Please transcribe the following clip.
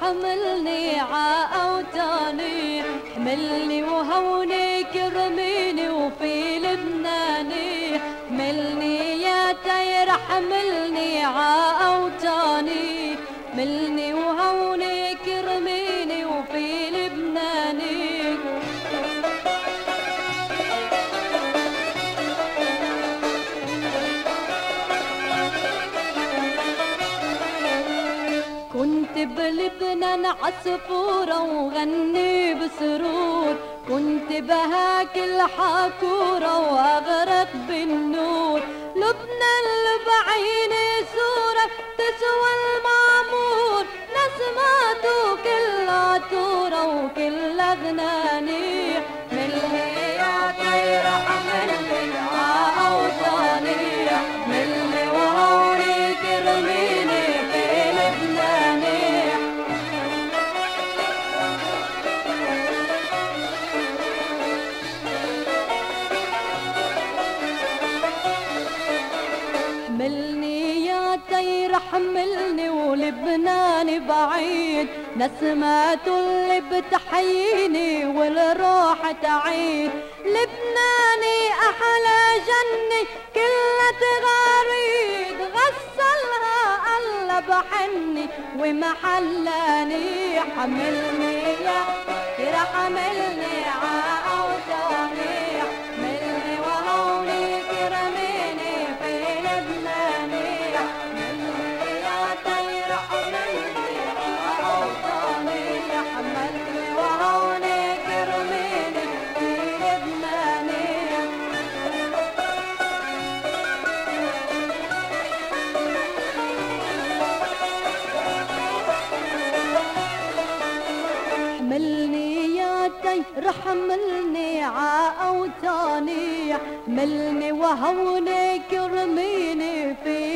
حملني عأوتاني حملني وهوني كرميني وفي لبناني. حملني يا تير حملني عأوتاني حملني وهوني كنت بلبنان عصفورة وغني بسرور. كنت بهاكل حاكورة وأغرق بالنور. لبنان لبعيني صورة تسوى المعمور. نسماته كل عطورة وكل أغناني حملني يا طير حملني ولبنان بعيد. نسمات اللي بتحييني والروح تعيد. لبناني أحلى جنة كلها تغاريد. غسلها الله بحني. ومحلاني حملني يا طير حملني يا طير حملني عاوتاني حملني وهوني كرميني في لبناني